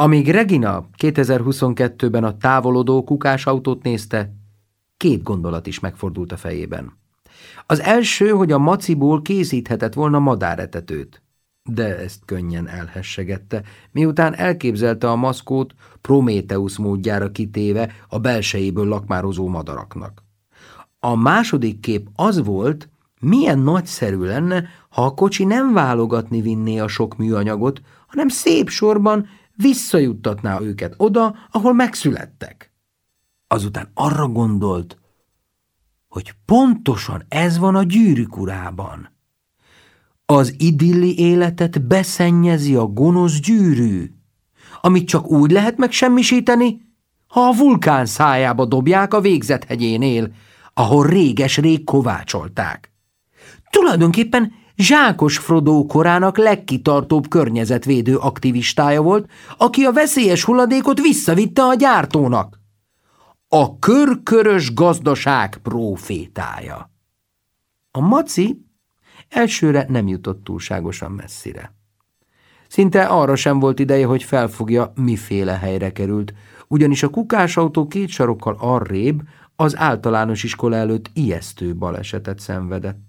Amíg Regina 2022-ben a távolodó kukásautót nézte, két gondolat is megfordult a fejében. Az első, hogy a maciból készíthetett volna madáretetőt, de ezt könnyen elhessegette, miután elképzelte a maszkót Prométeusz módjára kitéve a belsejéből lakmározó madaraknak. A második kép az volt, milyen nagyszerű lenne, ha a kocsi nem válogatni vinné a sok műanyagot, hanem szép sorban visszajuttatná őket oda, ahol megszülettek. Azután arra gondolt, hogy pontosan ez van a gyűrűk urában. Az idilli életet beszennyezi a gonosz gyűrű, amit csak úgy lehet megsemmisíteni, ha a vulkán szájába dobják a végzethegyénél, ahol réges-rég kovácsolták. Tulajdonképpen Zsákos Frodó korának legkitartóbb környezetvédő aktivistája volt, aki a veszélyes hulladékot visszavitte a gyártónak. A körkörös gazdaság profétája. A maci elsőre nem jutott túlságosan messzire. Szinte arra sem volt ideje, hogy felfogja, miféle helyre került, ugyanis a kukásautó két sarokkal arrébb az általános iskola előtt ijesztő balesetet szenvedett.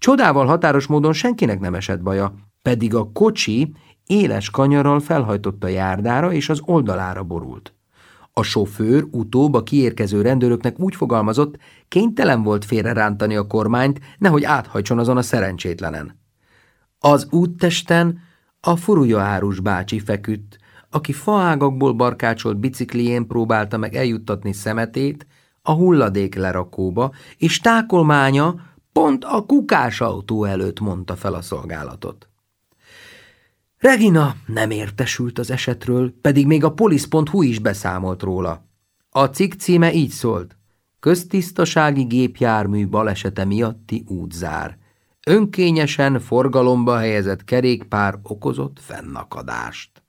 Csodával határos módon senkinek nem esett baja, pedig a kocsi éles kanyarral felhajtott a járdára és az oldalára borult. A sofőr utóbb a kiérkező rendőröknek úgy fogalmazott, kénytelen volt félrerántani a kormányt, nehogy áthajtson azon a szerencsétlenen. Az úttesten a árus bácsi feküdt, aki faágakból barkácsolt biciklién próbálta meg eljuttatni szemetét a hulladék lerakóba, és tákolmánya pont a kukásautó előtt mondta fel a szolgálatot. Regina nem értesült az esetről, pedig még a polisz.hu is beszámolt róla. A cikk címe így szólt. Köztisztasági gépjármű balesete miatti útzár. Önkényesen forgalomba helyezett kerékpár okozott fennakadást.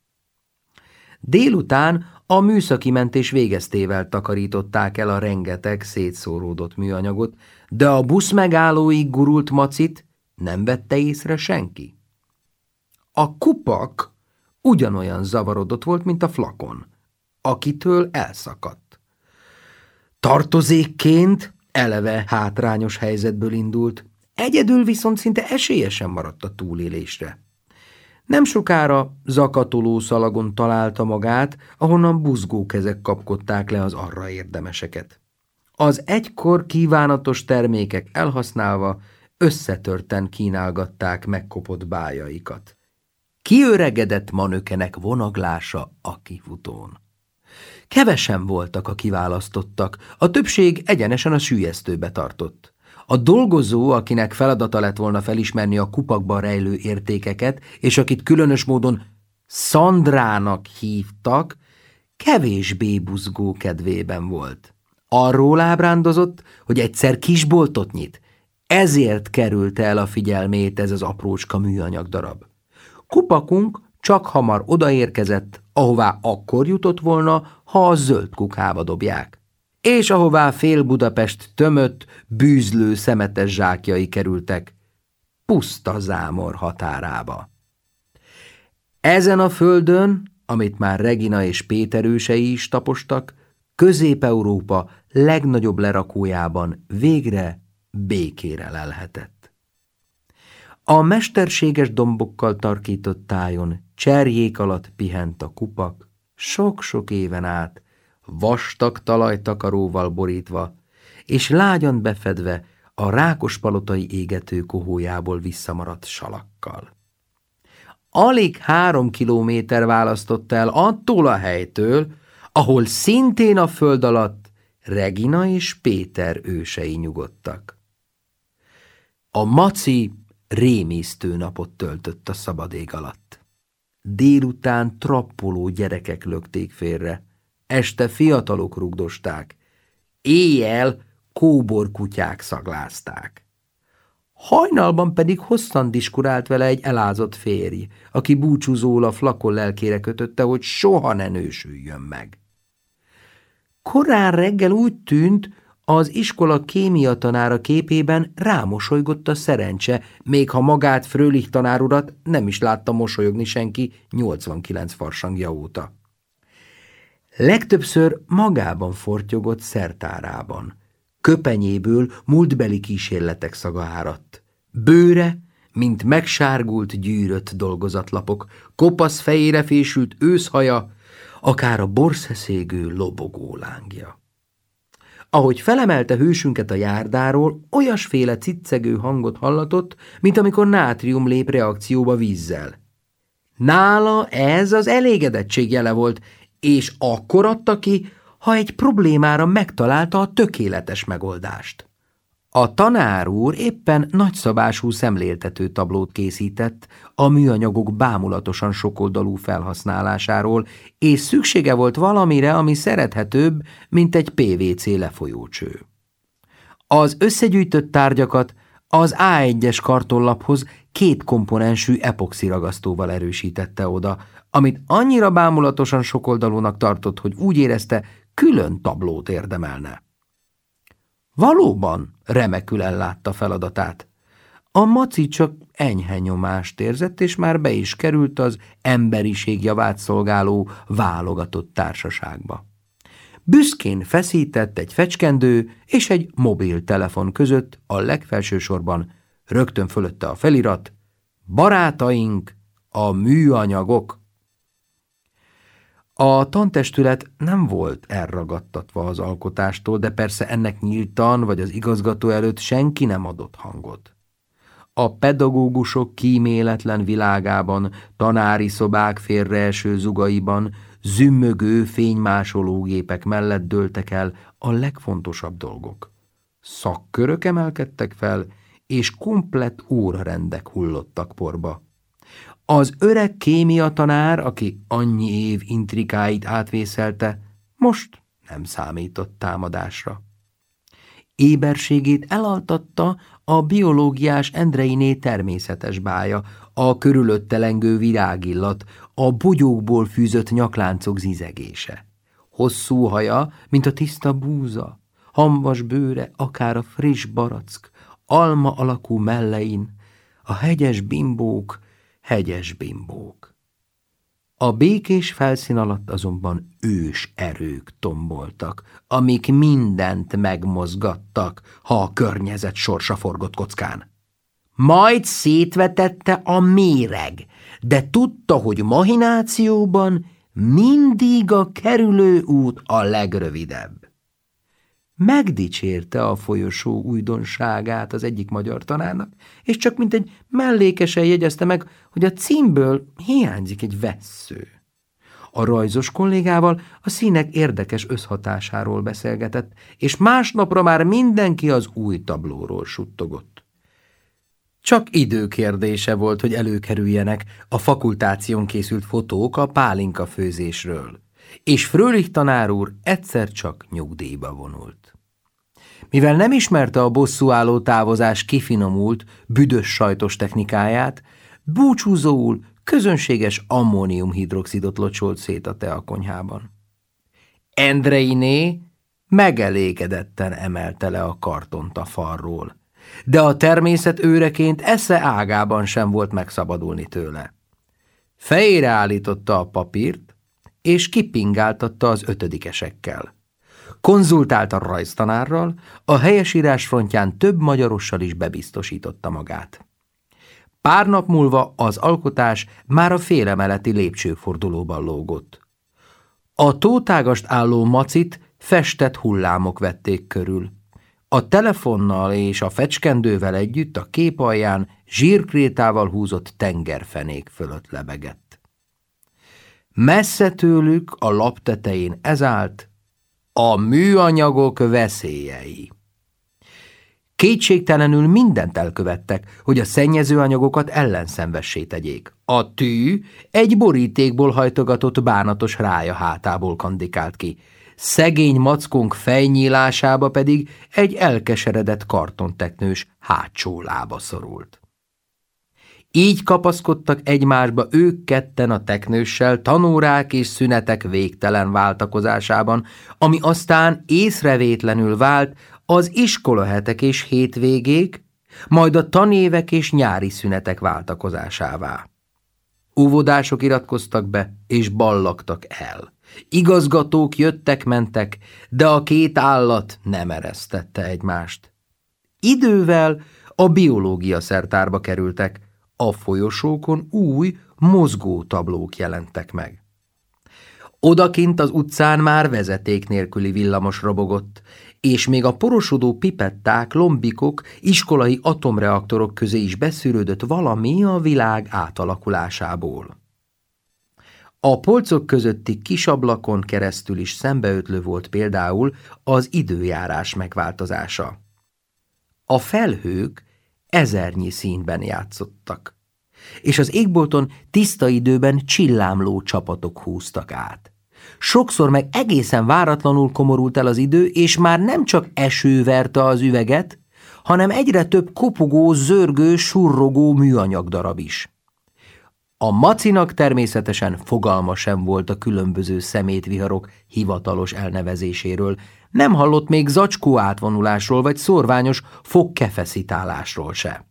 Délután a műszaki mentés végeztével takarították el a rengeteg szétszóródott műanyagot, de a busz megállóig gurult macit nem vette észre senki. A kupak ugyanolyan zavarodott volt, mint a flakon, akitől elszakadt. Tartozékként eleve hátrányos helyzetből indult, egyedül viszont szinte esélyesen maradt a túlélésre. Nem sokára zakatoló szalagon találta magát, ahonnan buzgókezek kapkodták le az arra érdemeseket. Az egykor kívánatos termékek elhasználva összetörten kínálgatták megkopott bájaikat. Kiöregedett manökenek vonaglása a kifutón. Kevesen voltak a kiválasztottak, a többség egyenesen a sűjesztőbe tartott. A dolgozó, akinek feladata lett volna felismerni a kupakban rejlő értékeket, és akit különös módon Szandrának hívtak, kevésbé buzgó kedvében volt. Arról ábrándozott, hogy egyszer kisboltot nyit, ezért került el a figyelmét ez az aprócska műanyag darab. Kupakunk csak hamar odaérkezett, ahová akkor jutott volna, ha a zöld kukába dobják és ahová fél Budapest tömött, bűzlő szemetes zsákjai kerültek, puszta zámor határába. Ezen a földön, amit már Regina és Péter ősei is tapostak, Közép-Európa legnagyobb lerakójában végre békére lelhetett. A mesterséges dombokkal tarkított tájon cserjék alatt pihent a kupak, sok-sok éven át, vastag talajtakaróval borítva, és lágyan befedve a rákos palotai égető kohójából visszamaradt salakkal. Alig három kilométer választott el attól a helytől, ahol szintén a föld alatt Regina és Péter ősei nyugodtak. A maci rémisztő napot töltött a szabad ég alatt. Délután trappoló gyerekek lökték félre, este fiatalok rugdosták, éjjel kóborkutyák szaglázták. Hajnalban pedig hosszan diskurált vele egy elázott férj, aki búcsúzól a flakon lelkére kötötte, hogy soha ne nősüljön meg. Korán reggel úgy tűnt, Az iskola kémia tanára képében rámosolygott a szerencse, még ha magát Frölich tanárurat nem is látta mosolyogni senki 89 farsangja óta. Legtöbbször magában fortyogott szertárában. Köpenyéből múltbeli kísérletek szaga áradt. Bőre, mint megsárgult gyűrött dolgozatlapok, kopasz fejére fésült őszhaja, akár a borszeszégő lobogó lángja. Ahogy felemelte hősünket a járdáról, olyasféle ciccegő hangot hallatott, mint amikor nátrium lép reakcióba vízzel. Nála ez az elégedettség jele volt, és akkor adta ki, ha egy problémára megtalálta a tökéletes megoldást. A tanár úr éppen nagyszabású szemléltető tablót készített a műanyagok bámulatosan sokoldalú felhasználásáról, és szüksége volt valamire, ami szerethetőbb, mint egy PVC lefolyócső. Az összegyűjtött tárgyakat az A1-es kartonlaphoz két komponensű epoxiragasztóval erősítette oda, amit annyira bámulatosan sokoldalúnak tartott, hogy úgy érezte, külön tablót érdemelne. Valóban remekül ellátta feladatát. A maci csak enyhe nyomást érzett, és már be is került az emberiség javát szolgáló válogatott társaságba. Büszkén feszített egy fecskendő és egy mobiltelefon között a legfelső sorban, rögtön fölötte a felirat, barátaink, a műanyagok. A tantestület nem volt elragadtatva az alkotástól, de persze ennek nyíltan vagy az igazgató előtt senki nem adott hangot. A pedagógusok kíméletlen világában, tanári szobák félreeső zugaiban, zümmögő fénymásológépek mellett dőltek el a legfontosabb dolgok. Szakkörök emelkedtek fel, és komplett órarendek hullottak porba. Az öreg kémia tanár, aki annyi év intrikáit átvészelte, most nem számított támadásra. Éberségét elaltatta a biológiás Endreiné természetes bája, a körülötte lengő virágillat, a bogyókból fűzött nyakláncok zizegése. Hosszú haja, mint a tiszta búza, hamvas bőre, akár a friss barack, alma alakú mellein, a hegyes bimbók, hegyes bimbók. A békés felszín alatt azonban ős erők tomboltak, amik mindent megmozgattak, ha a környezet sorsa forgott kockán. Majd szétvetette a méreg, de tudta, hogy mahinációban mindig a kerülő út a legrövidebb megdicsérte a folyosó újdonságát az egyik magyar tanárnak, és csak mint egy mellékesen jegyezte meg, hogy a címből hiányzik egy vessző. A rajzos kollégával a színek érdekes összhatásáról beszélgetett, és másnapra már mindenki az új tablóról suttogott. Csak időkérdése volt, hogy előkerüljenek a fakultáción készült fotók a pálinka főzésről, és Frölich tanár úr egyszer csak nyugdíjba vonult. Mivel nem ismerte a bosszúálló távozás kifinomult, büdös sajtos technikáját, búcsúzóul közönséges ammóniumhidroxidot locsolt szét a teakonyhában. Endreiné megelégedetten emelte le a kartont a falról, de a természet őreként esze ágában sem volt megszabadulni tőle. Fejére állította a papírt, és kipingáltatta az ötödikesekkel. Konzultált a rajztanárral, a helyesírás frontján több magyarossal is bebiztosította magát. Pár nap múlva az alkotás már a félemeleti lépcsőfordulóban lógott. A tótágast álló macit festett hullámok vették körül. A telefonnal és a fecskendővel együtt a kép alján zsírkrétával húzott tengerfenék fölött lebegett. Messze tőlük a lap tetején ez állt, a műanyagok veszélyei. Kétségtelenül mindent elkövettek, hogy a szennyező anyagokat ellenszenvessé tegyék. A tű egy borítékból hajtogatott bánatos rája hátából kandikált ki. Szegény mackónk fejnyílásába pedig egy elkeseredett kartonteknős hátsó lába szorult. Így kapaszkodtak egymásba ők ketten a teknőssel tanórák és szünetek végtelen váltakozásában, ami aztán észrevétlenül vált az iskolahetek és hétvégék, majd a tanévek és nyári szünetek váltakozásává. Óvodások iratkoztak be, és ballagtak el. Igazgatók jöttek-mentek, de a két állat nem eresztette egymást. Idővel a biológia szertárba kerültek, a folyosókon új, mozgó tablók jelentek meg. Odakint az utcán már vezeték nélküli villamos robogott, és még a porosodó pipetták, lombikok, iskolai atomreaktorok közé is beszűrődött valami a világ átalakulásából. A polcok közötti kis ablakon keresztül is szembeötlő volt például az időjárás megváltozása. A felhők ezernyi színben játszottak, és az égbolton tiszta időben csillámló csapatok húztak át. Sokszor meg egészen váratlanul komorult el az idő, és már nem csak eső verte az üveget, hanem egyre több kopogó, zörgő, surrogó műanyag darab is. A macinak természetesen fogalma sem volt a különböző szemétviharok hivatalos elnevezéséről, nem hallott még zacskó átvonulásról vagy szorványos fogkefeszitálásról se.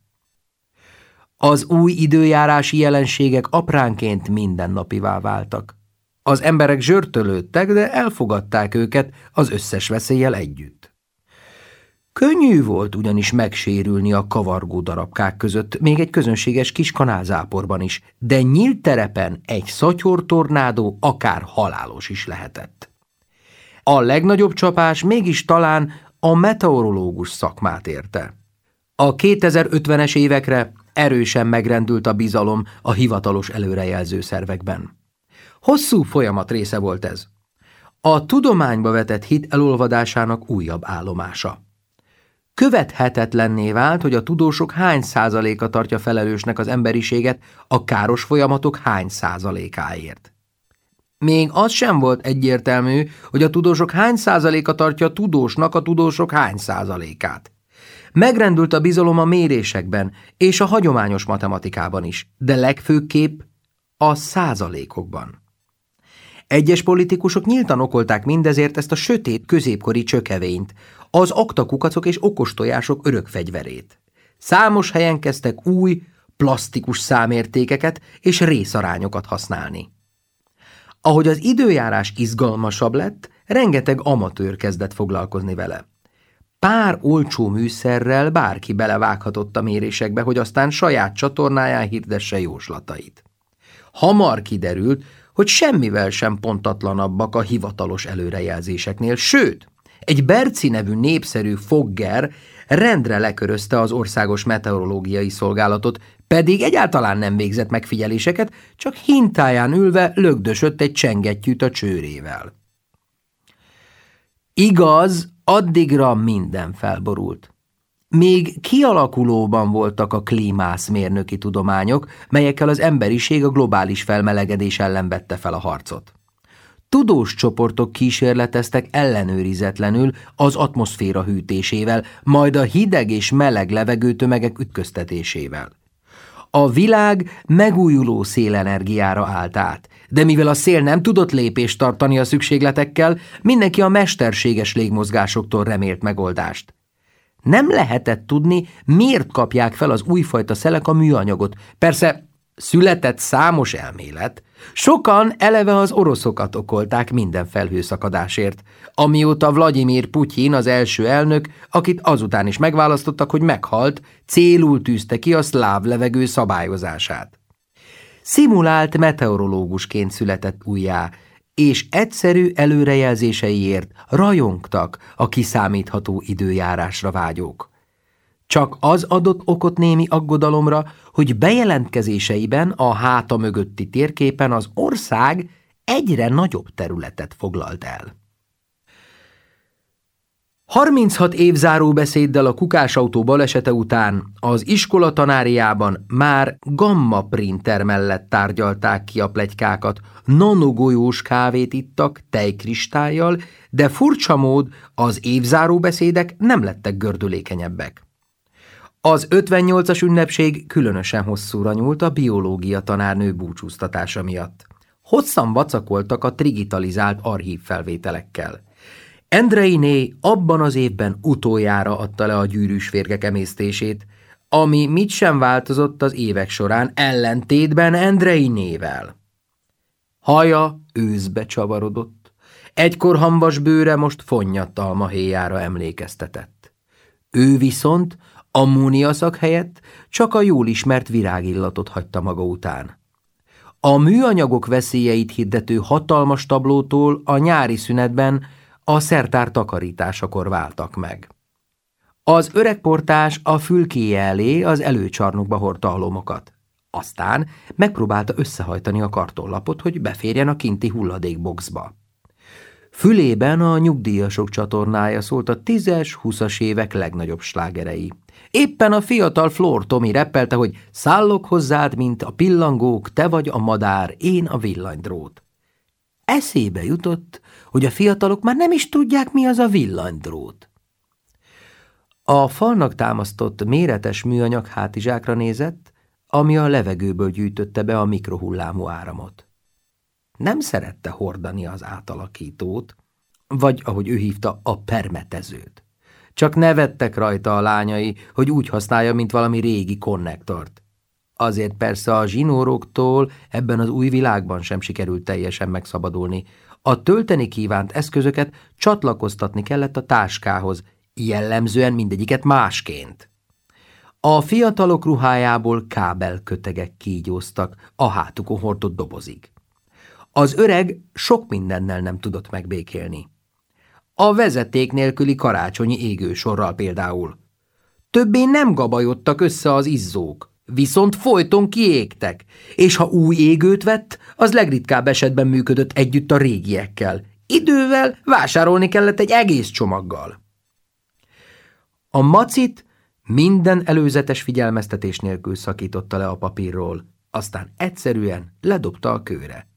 Az új időjárási jelenségek apránként mindennapivá váltak. Az emberek zsörtölődtek, de elfogadták őket az összes veszéllyel együtt. Könnyű volt ugyanis megsérülni a kavargó darabkák között, még egy közönséges kis kanálzáporban is, de nyílt terepen egy szatyortornádó akár halálos is lehetett. A legnagyobb csapás mégis talán a meteorológus szakmát érte. A 2050-es évekre erősen megrendült a bizalom a hivatalos előrejelző szervekben. Hosszú folyamat része volt ez. A tudományba vetett hit elolvadásának újabb állomása. Követhetetlenné vált, hogy a tudósok hány százaléka tartja felelősnek az emberiséget a káros folyamatok hány százalékáért. Még az sem volt egyértelmű, hogy a tudósok hány százaléka tartja a tudósnak a tudósok hány százalékát. Megrendült a bizalom a mérésekben és a hagyományos matematikában is, de legfőképp a százalékokban. Egyes politikusok nyíltan okolták mindezért ezt a sötét középkori csökevényt, az aktakukacok és okostojások örök fegyverét. Számos helyen kezdtek új, plastikus számértékeket és részarányokat használni. Ahogy az időjárás izgalmasabb lett, rengeteg amatőr kezdett foglalkozni vele. Pár olcsó műszerrel bárki belevághatott a mérésekbe, hogy aztán saját csatornáján hirdesse jóslatait. Hamar kiderült, hogy semmivel sem pontatlanabbak a hivatalos előrejelzéseknél, sőt, egy Berci nevű népszerű fogger rendre lekörözte az országos meteorológiai szolgálatot, pedig egyáltalán nem végzett megfigyeléseket, csak hintáján ülve lögdösött egy csengettyűt a csőrével. Igaz, addigra minden felborult. Még kialakulóban voltak a klímászmérnöki tudományok, melyekkel az emberiség a globális felmelegedés ellen vette fel a harcot. Tudós csoportok kísérleteztek ellenőrizetlenül az atmoszféra hűtésével, majd a hideg és meleg levegőtömegek ütköztetésével. A világ megújuló szélenergiára állt át, de mivel a szél nem tudott lépést tartani a szükségletekkel, mindenki a mesterséges légmozgásoktól remélt megoldást. Nem lehetett tudni, miért kapják fel az újfajta szelek a műanyagot. Persze született számos elmélet. Sokan eleve az oroszokat okolták minden felhőszakadásért, amióta Vladimir Putyin az első elnök, akit azután is megválasztottak, hogy meghalt, célul tűzte ki a szláv levegő szabályozását. Szimulált meteorológusként született újjá, és egyszerű előrejelzéseiért rajongtak a kiszámítható időjárásra vágyók. Csak az adott okot némi aggodalomra, hogy bejelentkezéseiben a háta mögötti térképen az ország egyre nagyobb területet foglalt el. 36 év záróbeszéddel a kukásautó balesete után az iskola tanáriában már gamma printer mellett tárgyalták ki a plegykákat, nanogolyós kávét ittak tejkristályjal, de furcsa mód az évzáróbeszédek nem lettek gördülékenyebbek. Az 58-as ünnepség különösen hosszúra nyúlt a biológia tanárnő búcsúztatása miatt. Hosszan vacakoltak a trigitalizált archív felvételekkel – Endreiné abban az évben utoljára adta le a gyűrűs férgek emésztését, ami mit sem változott az évek során ellentétben Endreinével. Haja őszbe csavarodott, egykor hambas bőre most fonnyadt almahéjára emlékeztetett. Ő viszont ammóniaszak helyett csak a jól ismert virágillatot hagyta maga után. A műanyagok veszélyeit hirdető hatalmas tablótól a nyári szünetben a szertár takarításakor váltak meg. Az öreg portás a fülkéje elé az előcsarnokba hordta a. Aztán megpróbálta összehajtani a kartonlapot, hogy beférjen a kinti hulladékboxba. Fülében a nyugdíjasok csatornája szólt a tízes, húszas évek legnagyobb slágerei. Éppen a fiatal Flor Tomi reppelte, hogy szállok hozzád, mint a pillangók, te vagy a madár, én a villanydrót. Eszébe jutott, hogy a fiatalok már nem is tudják, mi az a villanydrót. A falnak támasztott méretes műanyag hátizsákra nézett, ami a levegőből gyűjtötte be a mikrohullámú áramot. Nem szerette hordani az átalakítót, vagy, ahogy ő hívta, a permetezőt. Csak nevettek rajta a lányai, hogy úgy használja, mint valami régi konnektort. Azért persze a zsinóroktól ebben az új világban sem sikerült teljesen megszabadulni. A tölteni kívánt eszközöket csatlakoztatni kellett a táskához, jellemzően mindegyiket másként. A fiatalok ruhájából kábelkötegek kígyóztak a hátukon hordott dobozig. Az öreg sok mindennel nem tudott megbékélni. A vezeték nélküli karácsonyi égősorral például. Többé nem gabajodtak össze az izzók, viszont folyton kiégtek, és ha új égőt vett, az legritkább esetben működött együtt a régiekkel. Idővel vásárolni kellett egy egész csomaggal. A macit minden előzetes figyelmeztetés nélkül szakította le a papírról, aztán egyszerűen ledobta a kőre.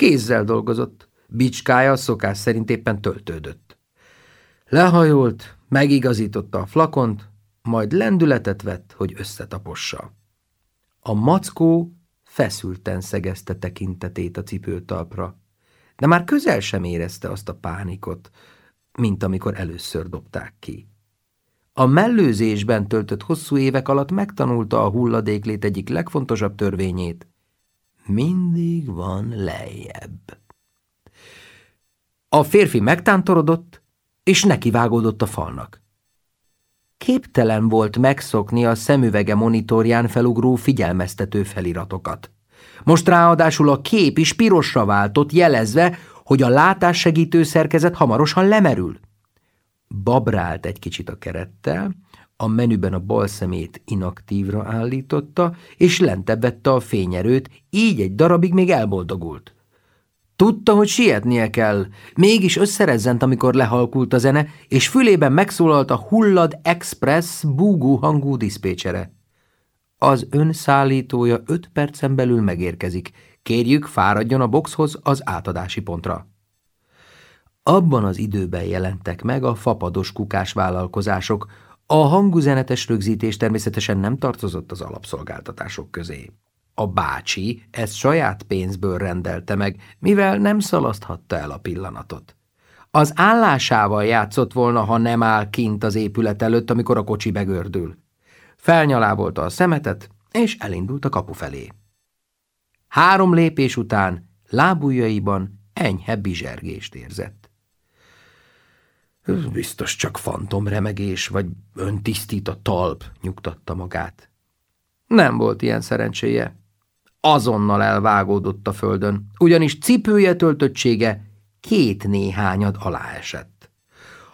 Kézzel dolgozott, bicskája szokás szerint éppen töltődött. Lehajolt, megigazította a flakont, majd lendületet vett, hogy összetapossa. A mackó feszülten szegezte tekintetét a cipőtalpra, de már közel sem érezte azt a pánikot, mint amikor először dobták ki. A mellőzésben töltött hosszú évek alatt megtanulta a hulladéklét egyik legfontosabb törvényét. Mindig van lejjebb. A férfi megtántorodott, és nekivágódott a falnak. Képtelen volt megszokni a szemüvege monitorján felugró figyelmeztető feliratokat. Most ráadásul a kép is pirosra váltott, jelezve, hogy a látássegítő szerkezet hamarosan lemerül. Babrált egy kicsit a kerettel, a menüben a bal szemét inaktívra állította, és lentebb vette a fényerőt, így egy darabig még elboldogult. Tudta, hogy sietnie kell, mégis összerezzent, amikor lehalkult a zene, és fülében megszólalt a Hullad Express búgó hangú diszpécsere. Az ön szállítója öt percen belül megérkezik. Kérjük, fáradjon a boxhoz az átadási pontra. Abban az időben jelentek meg a fapados kukás vállalkozások. A hangúzenetes rögzítés természetesen nem tartozott az alapszolgáltatások közé. A bácsi ezt saját pénzből rendelte meg, mivel nem szalaszthatta el a pillanatot. Az állásával játszott volna, ha nem áll kint az épület előtt, amikor a kocsi begördül. Felnyalábolta a szemetet, és elindult a kapu felé. Három lépés után lábujjaiban enyhe bizsergést érzett. Biztos csak fantomremegés, vagy öntisztít a talp, nyugtatta magát. Nem volt ilyen szerencséje azonnal elvágódott a földön, ugyanis cipője töltöttsége két néhányad alá esett.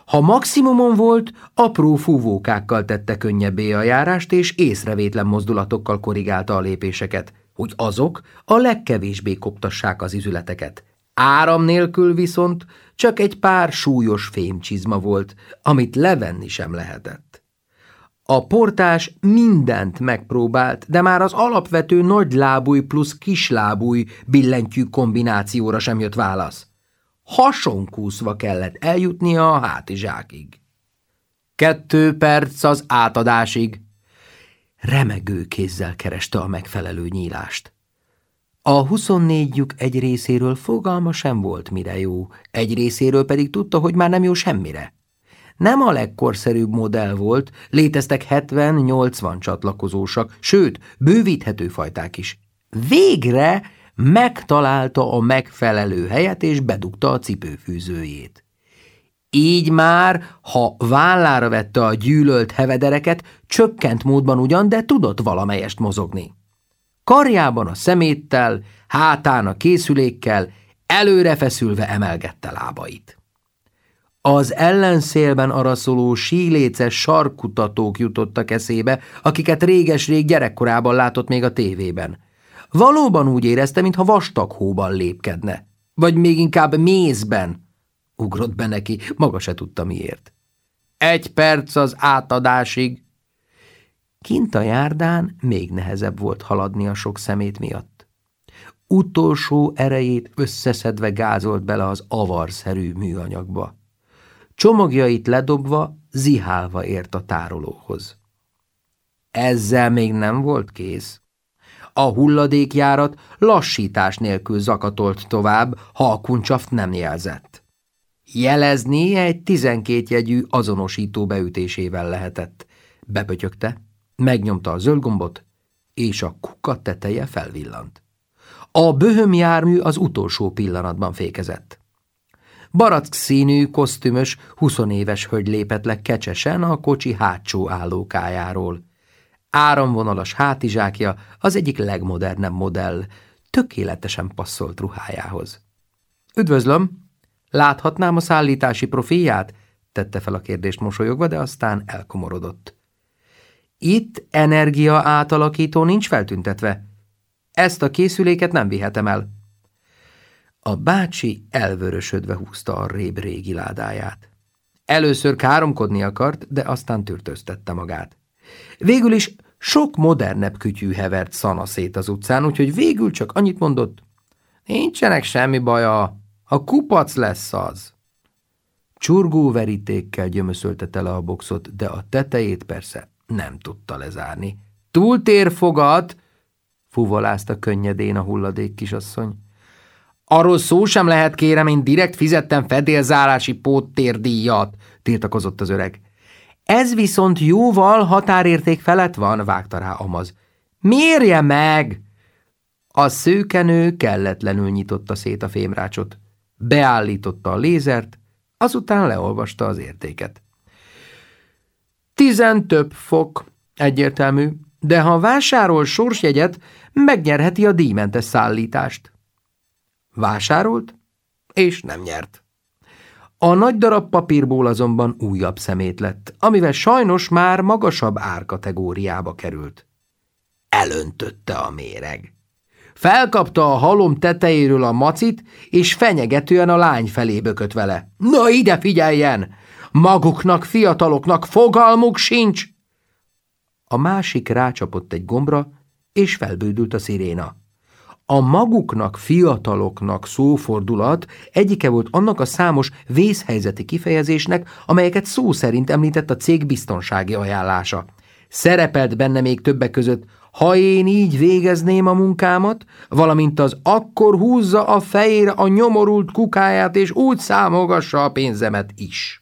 Ha maximumon volt, apró fúvókákkal tette könnyebbé a járást, és észrevétlen mozdulatokkal korrigálta a lépéseket, hogy azok a legkevésbé koptassák az izületeket. Áram nélkül viszont csak egy pár súlyos fémcsizma volt, amit levenni sem lehetett. A portás mindent megpróbált, de már az alapvető nagylábúj plusz kislábúj billentyű kombinációra sem jött válasz. Hasonkúszva kellett eljutnia a hátizsákig. Kettő perc az átadásig. Remegő kézzel kereste a megfelelő nyílást. A huszonnégyük egy részéről fogalma sem volt, mire jó, egy részéről pedig tudta, hogy már nem jó semmire. Nem a legkorszerűbb modell volt, léteztek 70-80 csatlakozósak, sőt, bővíthető fajták is. Végre megtalálta a megfelelő helyet, és bedugta a cipőfűzőjét. Így már, ha vállára vette a gyűlölt hevedereket, csökkent módban ugyan, de tudott valamelyest mozogni. Karjában a szeméttel, hátán a készülékkel, előre feszülve emelgette lábait. Az ellenszélben araszoló síléces sarkutatók jutottak eszébe, akiket réges-rég gyerekkorában látott még a tévében. Valóban úgy érezte, mintha vastag hóban lépkedne. Vagy még inkább mézben. Ugrott be neki, maga se tudta miért. Egy perc az átadásig. Kint a járdán még nehezebb volt haladni a sok szemét miatt. Utolsó erejét összeszedve gázolt bele az avarszerű műanyagba. Csomagjait ledobva, zihálva ért a tárolóhoz. Ezzel még nem volt kész. A hulladékjárat lassítás nélkül zakatolt tovább, ha a kuncsaft nem jelzett. Jelezni egy tizenkét jegyű azonosító beütésével lehetett. Bepötyögte, megnyomta a zöld gombot, és a kuka teteje felvillant. A böhöm jármű az utolsó pillanatban fékezett. Barack színű, kosztümös, huszonéves hölgy lépett le kecsesen a kocsi hátsó állókájáról. Áramvonalas hátizsákja az egyik legmodernebb modell, tökéletesen passzolt ruhájához. Üdvözlöm! Láthatnám a szállítási profilját? tette fel a kérdést mosolyogva, de aztán elkomorodott. Itt energia átalakító nincs feltüntetve. Ezt a készüléket nem vihetem el. A bácsi elvörösödve húzta a réb régi ládáját. Először káromkodni akart, de aztán tűrtöztette magát. Végül is sok modernebb kütyű hevert szana szét az utcán, úgyhogy végül csak annyit mondott, nincsenek semmi baja, a kupac lesz az. Csurgó verítékkel gyömöszölte tele a boxot, de a tetejét persze nem tudta lezárni. Túltér fogat, fuvolázta könnyedén a hulladék kisasszony. Arról szó sem lehet, kérem, én direkt fizettem fedélzárási póttérdíjat, tiltakozott az öreg. Ez viszont jóval határérték felett van, vágta rá Amaz. Mérje meg! A szőkenő kelletlenül nyitotta szét a fémrácsot. Beállította a lézert, azután leolvasta az értéket. Tizen több fok, egyértelmű, de ha vásárol sorsjegyet, megnyerheti a díjmentes szállítást. Vásárolt, és nem nyert. A nagy darab papírból azonban újabb szemét lett, amivel sajnos már magasabb árkategóriába került. Elöntötte a méreg. Felkapta a halom tetejéről a macit, és fenyegetően a lány felé bökött vele. Na ide figyeljen! Maguknak, fiataloknak fogalmuk sincs! A másik rácsapott egy gombra, és felbődült a sziréna. A maguknak, fiataloknak szófordulat egyike volt annak a számos vészhelyzeti kifejezésnek, amelyeket szó szerint említett a cég biztonsági ajánlása. Szerepelt benne még többek között, ha én így végezném a munkámat, valamint az akkor húzza a fejére a nyomorult kukáját, és úgy számolgassa a pénzemet is.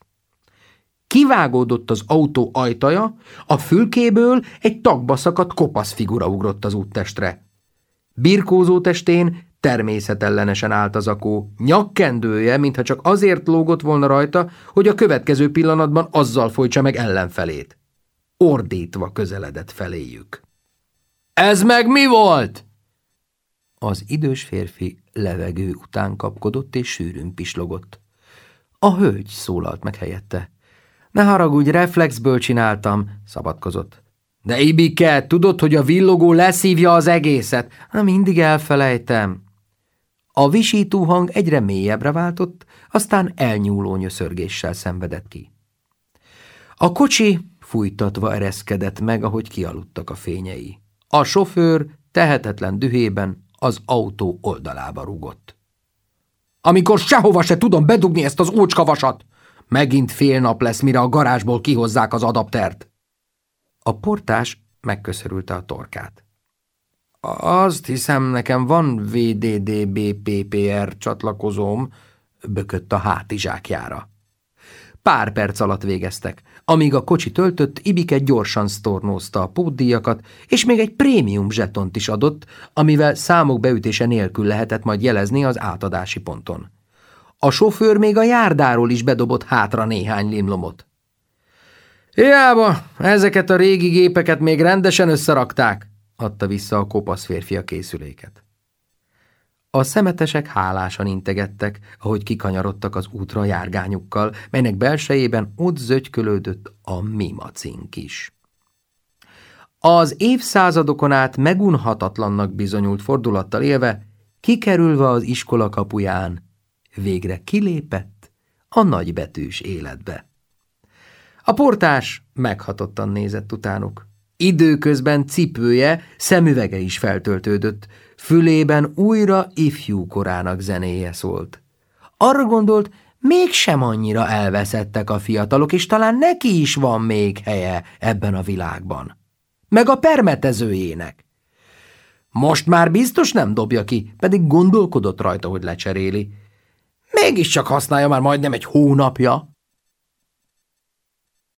Kivágódott az autó ajtaja, a fülkéből egy tagba szakadt kopasz figura ugrott az úttestre. Birkózó testén természetellenesen állt az akó, nyakkendője, mintha csak azért lógott volna rajta, hogy a következő pillanatban azzal folytsa meg ellenfelét. Ordítva közeledett feléjük. – Ez meg mi volt? Az idős férfi levegő után kapkodott és sűrűn pislogott. A hölgy szólalt meg helyette. Ne haragudj, reflexből csináltam, szabadkozott. De Ibike, tudod, hogy a villogó leszívja az egészet? Na, mindig elfelejtem. A visító hang egyre mélyebbre váltott, aztán elnyúló nyöszörgéssel szenvedett ki. A kocsi fújtatva ereszkedett meg, ahogy kialudtak a fényei. A sofőr tehetetlen dühében az autó oldalába rugott. Amikor sehova se tudom bedugni ezt az ócskavasat, megint fél nap lesz, mire a garázsból kihozzák az adaptert. A portás megköszörülte a torkát. Azt hiszem, nekem van VDDBPPR csatlakozóm, bökött a hátizsákjára. Pár perc alatt végeztek. Amíg a kocsi töltött, Ibike gyorsan sztornózta a pótdíjakat, és még egy prémium zsetont is adott, amivel számok beütése nélkül lehetett majd jelezni az átadási ponton. A sofőr még a járdáról is bedobott hátra néhány limlomot. Hiába, ezeket a régi gépeket még rendesen összerakták, adta vissza a kopasz férfi a készüléket. A szemetesek hálásan integettek, ahogy kikanyarodtak az útra járgányukkal, melynek belsejében ott zögykölődött a mimacink is. Az évszázadokon át megunhatatlannak bizonyult fordulattal élve, kikerülve az iskola kapuján, végre kilépett a nagybetűs életbe. A portás meghatottan nézett utánuk. Időközben cipője, szemüvege is feltöltődött, fülében újra ifjú korának zenéje szólt. Arra gondolt, mégsem annyira elveszettek a fiatalok, és talán neki is van még helye ebben a világban. Meg a permetezőjének. Most már biztos nem dobja ki, pedig gondolkodott rajta, hogy lecseréli. Mégiscsak használja már majdnem egy hónapja.